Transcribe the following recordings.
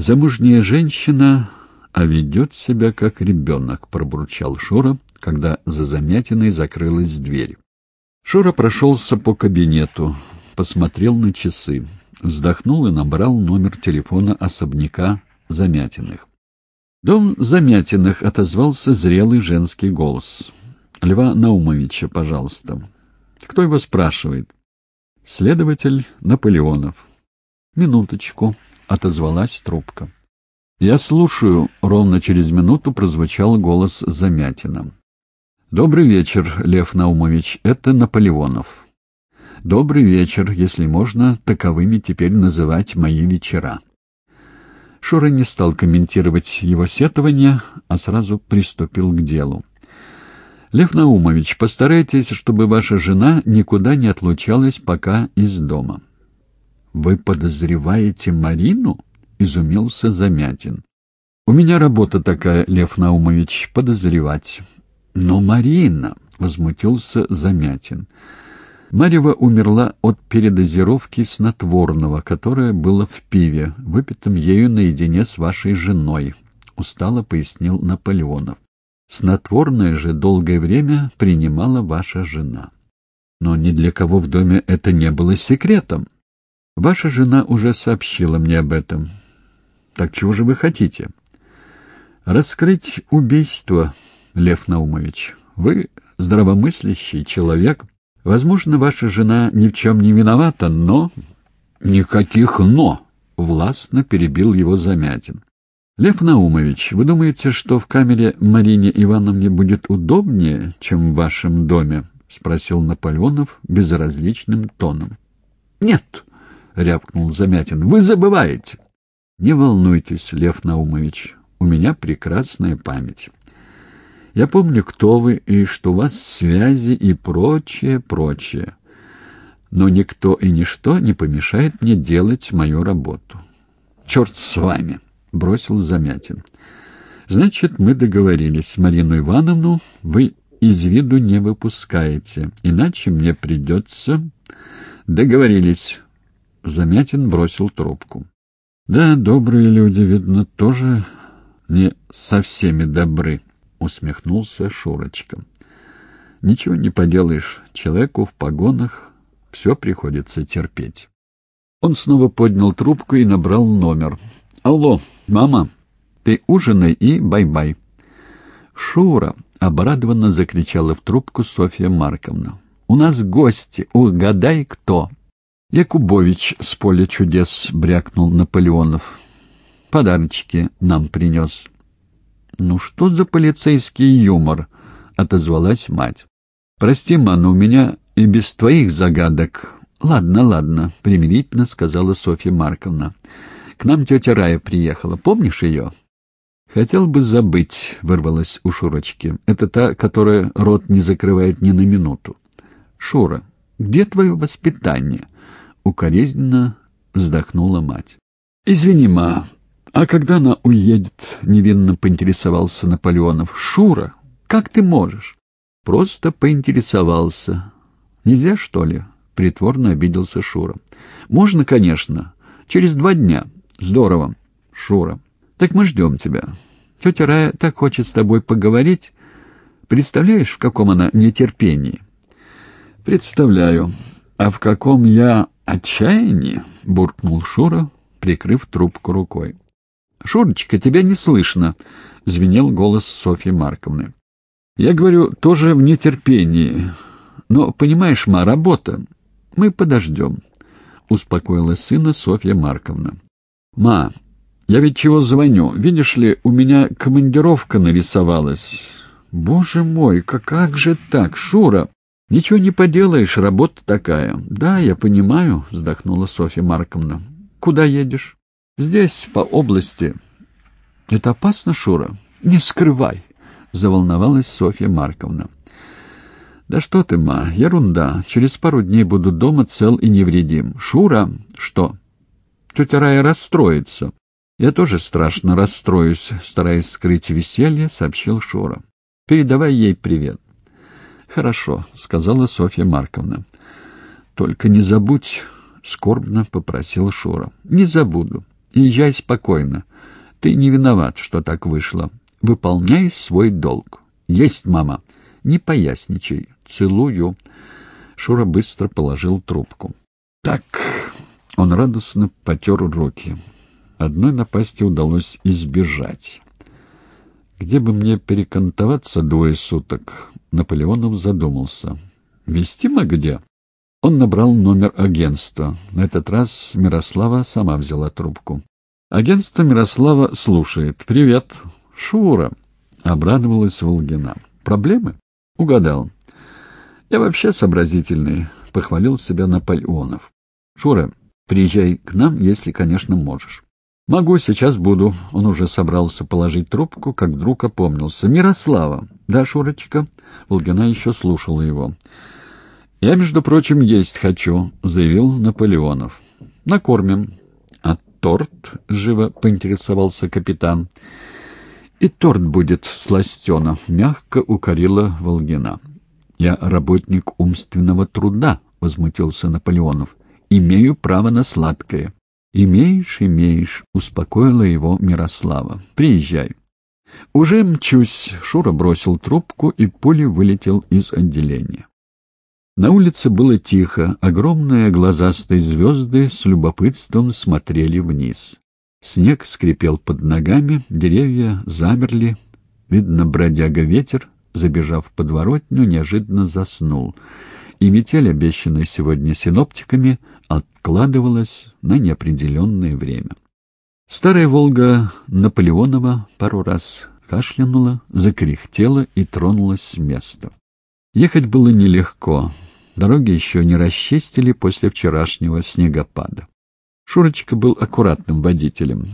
Замужняя женщина, а ведет себя как ребенок, пробурчал Шура, когда за замятиной закрылась дверь. Шура прошелся по кабинету, посмотрел на часы, вздохнул и набрал номер телефона особняка Замятиных. Дом Замятиных отозвался зрелый женский голос. «Льва Наумовича, пожалуйста». «Кто его спрашивает?» «Следователь Наполеонов». «Минуточку», — отозвалась трубка. «Я слушаю», — ровно через минуту прозвучал голос Замятина. «Добрый вечер, Лев Наумович, это Наполеонов». «Добрый вечер, если можно таковыми теперь называть мои вечера». Шура не стал комментировать его сетование, а сразу приступил к делу. «Лев Наумович, постарайтесь, чтобы ваша жена никуда не отлучалась пока из дома». «Вы подозреваете Марину?» — изумился Замятин. «У меня работа такая, Лев Наумович, подозревать». «Но Марина!» — возмутился Замятин. Марьева умерла от передозировки снотворного, которое было в пиве, выпитом ею наедине с вашей женой, — устало пояснил Наполеонов. Снотворное же долгое время принимала ваша жена. Но ни для кого в доме это не было секретом. Ваша жена уже сообщила мне об этом. Так чего же вы хотите? Раскрыть убийство, Лев Наумович. Вы здравомыслящий человек. Возможно, ваша жена ни в чем не виновата, но... Никаких «но», — властно перебил его Замятин. «Лев Наумович, вы думаете, что в камере Марине Ивановне будет удобнее, чем в вашем доме?» — спросил Наполеонов безразличным тоном. «Нет», — рявкнул Замятин, — «вы забываете». «Не волнуйтесь, Лев Наумович, у меня прекрасная память». Я помню, кто вы и что у вас связи и прочее, прочее. Но никто и ничто не помешает мне делать мою работу. Черт с вами, — бросил Замятин. Значит, мы договорились. Марину Ивановну вы из виду не выпускаете, иначе мне придется... Договорились. Замятин бросил трубку. Да, добрые люди, видно, тоже не со всеми добры усмехнулся Шурочка. Ничего не поделаешь, человеку в погонах все приходится терпеть. Он снова поднял трубку и набрал номер. «Алло, мама, ты ужинай и бай-бай». «Шура!» — обрадованно закричала в трубку Софья Марковна. «У нас гости, угадай, кто!» «Якубович с поля чудес», — брякнул Наполеонов. «Подарочки нам принес». «Ну что за полицейский юмор?» — отозвалась мать. «Прости, ма, но у меня и без твоих загадок...» «Ладно, ладно», — примирительно сказала Софья Марковна. «К нам тетя Рая приехала. Помнишь ее?» «Хотел бы забыть», — вырвалась у Шурочки. «Это та, которая рот не закрывает ни на минуту». «Шура, где твое воспитание?» — укоризненно вздохнула мать. «Извини, ма, «А когда она уедет?» — невинно поинтересовался Наполеонов. «Шура, как ты можешь?» «Просто поинтересовался. Нельзя, что ли?» — притворно обиделся Шура. «Можно, конечно. Через два дня. Здорово, Шура. Так мы ждем тебя. Тетя Рая так хочет с тобой поговорить. Представляешь, в каком она нетерпении?» «Представляю. А в каком я отчаянии?» — буркнул Шура, прикрыв трубку рукой. «Шурочка, тебя не слышно», — звенел голос Софьи Марковны. «Я говорю, тоже в нетерпении. Но, понимаешь, ма, работа. Мы подождем», — успокоила сына Софья Марковна. «Ма, я ведь чего звоню? Видишь ли, у меня командировка нарисовалась». «Боже мой, как, как же так, Шура?» «Ничего не поделаешь, работа такая». «Да, я понимаю», — вздохнула Софья Марковна. «Куда едешь?» Здесь, по области. Это опасно, Шура? Не скрывай, заволновалась Софья Марковна. Да что ты, ма, ерунда. Через пару дней буду дома цел и невредим. Шура, что? Тетя Рая расстроится. Я тоже страшно расстроюсь, стараясь скрыть веселье, сообщил Шура. Передавай ей привет. Хорошо, сказала Софья Марковна. Только не забудь, скорбно попросил Шура. Не забуду. Езжай спокойно. Ты не виноват, что так вышло. Выполняй свой долг. Есть, мама. Не поясничай. Целую. Шура быстро положил трубку. Так, он радостно потер руки. Одной напасти удалось избежать. Где бы мне перекантоваться двое суток? Наполеонов задумался. Вестимо где? Он набрал номер агентства. На этот раз Мирослава сама взяла трубку. Агентство Мирослава слушает. «Привет, Шура!» — обрадовалась Волгина. «Проблемы?» «Угадал. Я вообще сообразительный», — похвалил себя Наполеонов. «Шура, приезжай к нам, если, конечно, можешь». «Могу, сейчас буду». Он уже собрался положить трубку, как вдруг опомнился. «Мирослава!» «Да, Шурочка?» Волгина еще слушала его. «Я, между прочим, есть хочу», — заявил Наполеонов. «Накормим». «А торт?» — живо поинтересовался капитан. «И торт будет сластена», — мягко укорила Волгина. «Я работник умственного труда», — возмутился Наполеонов. «Имею право на сладкое». «Имеешь, имеешь», — успокоила его Мирослава. «Приезжай». «Уже мчусь», — Шура бросил трубку, и пулей вылетел из отделения. На улице было тихо, огромные глазастые звезды с любопытством смотрели вниз. Снег скрипел под ногами, деревья замерли. Видно, бродяга ветер, забежав в подворотню, неожиданно заснул. И метель, обещанная сегодня синоптиками, откладывалась на неопределенное время. Старая «Волга» Наполеонова пару раз кашлянула, закряхтела и тронулась с места. Ехать было нелегко. Дороги еще не расчистили после вчерашнего снегопада. Шурочка был аккуратным водителем.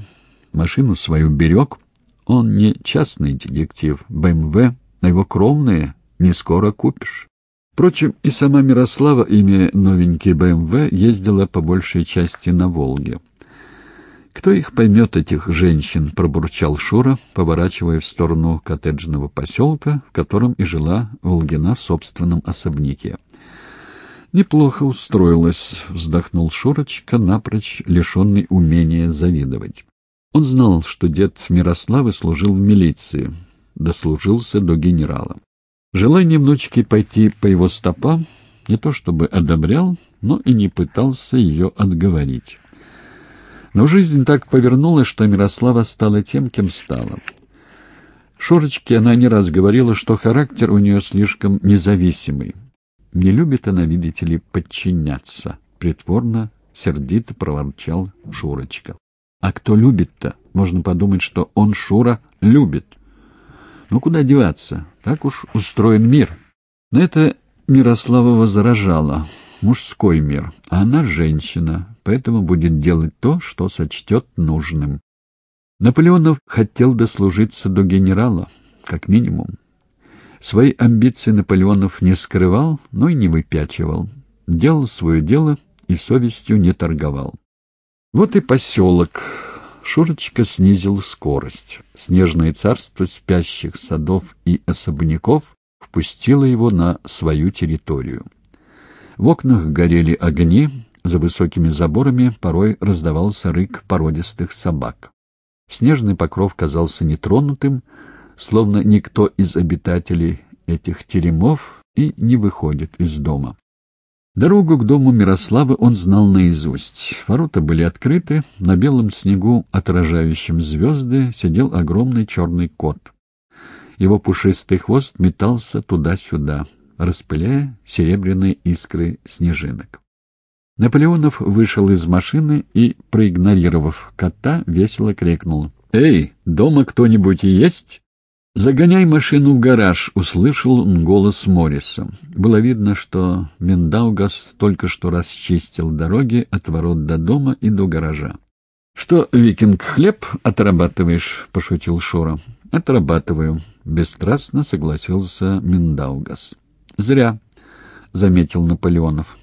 Машину свою берег. Он не частный детектив. БМВ на его кровные не скоро купишь. Впрочем, и сама Мирослава, имея новенький БМВ, ездила по большей части на «Волге». «Кто их поймет, этих женщин?» — пробурчал Шура, поворачивая в сторону коттеджного поселка, в котором и жила Волгина в собственном особняке. «Неплохо устроилась», — вздохнул Шурочка, напрочь лишенный умения завидовать. Он знал, что дед Мирославы служил в милиции, дослужился до генерала. Желание внучки пойти по его стопам не то чтобы одобрял, но и не пытался ее отговорить. Но жизнь так повернулась, что Мирослава стала тем, кем стала. Шурочке она не раз говорила, что характер у нее слишком независимый, не любит она, видите ли, подчиняться. Притворно, сердито проворчал Шурочка. А кто любит-то? Можно подумать, что он, Шура, любит. Ну, куда деваться? Так уж устроен мир. На это Мирослава возражала. Мужской мир. А она женщина, поэтому будет делать то, что сочтет нужным. Наполеонов хотел дослужиться до генерала, как минимум. Свои амбиции Наполеонов не скрывал, но и не выпячивал. Делал свое дело и совестью не торговал. Вот и поселок. Шурочка снизил скорость. Снежное царство спящих садов и особняков впустило его на свою территорию. В окнах горели огни, за высокими заборами порой раздавался рык породистых собак. Снежный покров казался нетронутым, словно никто из обитателей этих теремов и не выходит из дома. Дорогу к дому Мирославы он знал наизусть. Ворота были открыты, на белом снегу, отражающем звезды, сидел огромный черный кот. Его пушистый хвост метался туда-сюда, распыляя серебряные искры снежинок. Наполеонов вышел из машины и, проигнорировав кота, весело крикнул. «Эй, дома кто-нибудь есть?» «Загоняй машину в гараж», — услышал он голос Морриса. Было видно, что Миндаугас только что расчистил дороги от ворот до дома и до гаража. «Что, викинг, хлеб отрабатываешь?» — пошутил Шура. «Отрабатываю», — бесстрастно согласился Миндаугас. «Зря», — заметил Наполеонов.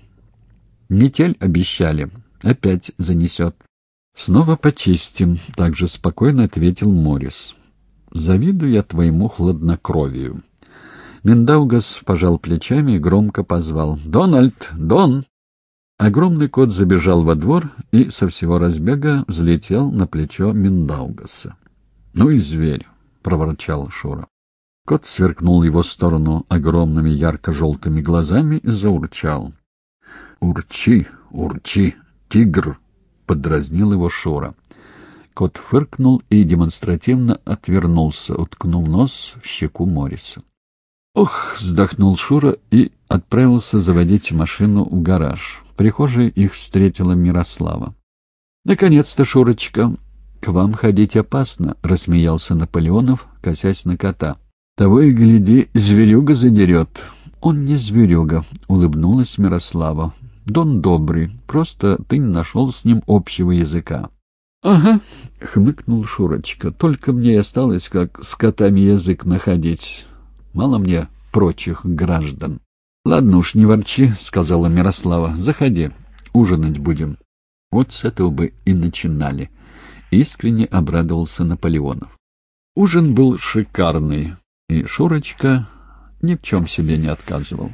«Метель обещали. Опять занесет». «Снова почистим», — также спокойно ответил Моррис. Завидую я твоему хладнокровию. Миндаугас пожал плечами и громко позвал. «Дональд! Дон!» Огромный кот забежал во двор и со всего разбега взлетел на плечо Миндаугаса. — Ну и зверь! — проворчал Шура. Кот сверкнул его сторону огромными ярко-желтыми глазами и заурчал. — Урчи, урчи, тигр! — подразнил его Шура. Кот фыркнул и демонстративно отвернулся, уткнув нос в щеку Мориса. «Ох!» — вздохнул Шура и отправился заводить машину в гараж. В прихожей их встретила Мирослава. «Наконец-то, Шурочка, к вам ходить опасно», — рассмеялся Наполеонов, косясь на кота. «Того и гляди, зверюга задерет». «Он не зверюга», — улыбнулась Мирослава. «Дон добрый, просто ты не нашел с ним общего языка». «Ага», — хмыкнул Шурочка, — «только мне осталось, как с котами язык находить». Мало мне прочих граждан. — Ладно уж, не ворчи, — сказала Мирослава. — Заходи, ужинать будем. Вот с этого бы и начинали. Искренне обрадовался Наполеонов. Ужин был шикарный, и Шурочка ни в чем себе не отказывал.